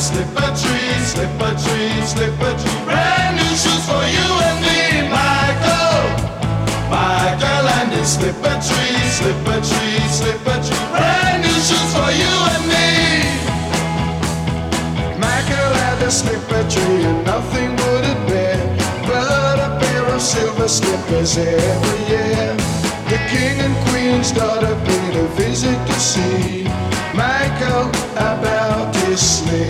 slipper tree, slipper tree, slipper tree. Brand new shoes for you and me, Michael. Michael and his slipper tree, slipper tree, slipper tree. Brand new shoes for you and me. Michael had a slipper tree and nothing would it bear but a pair of silver slippers every year. The king and queen's daughter paid a visit to see Michael about his slipper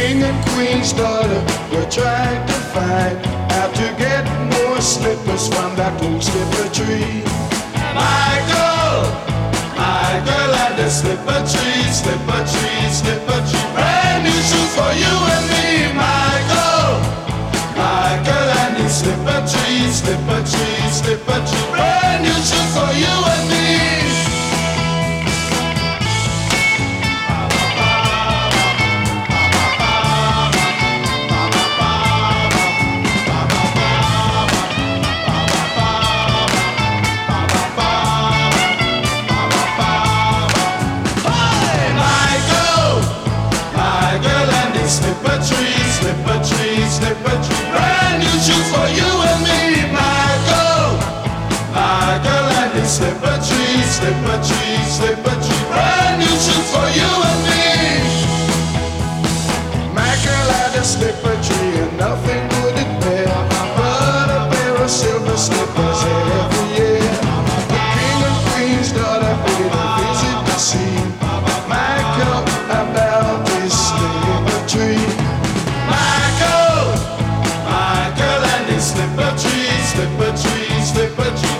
king and queen's daughter were trying to find how to get more slippers from that old slipper tree. Michael, Michael and the slipper tree, slipper tree, slipper tree. Brand new shoes for you and me, Michael. Michael and his slipper tree, slipper tree, slipper tree. Slipper tree, slipper tree, slipper tree. Brand new shoes for you and me, Michael. Michael and his slipper tree, slipper tree, slipper tree. Brand new shoes for you and me. Michael had a slipper tree and slipper tree, slipper tree, slipper tree.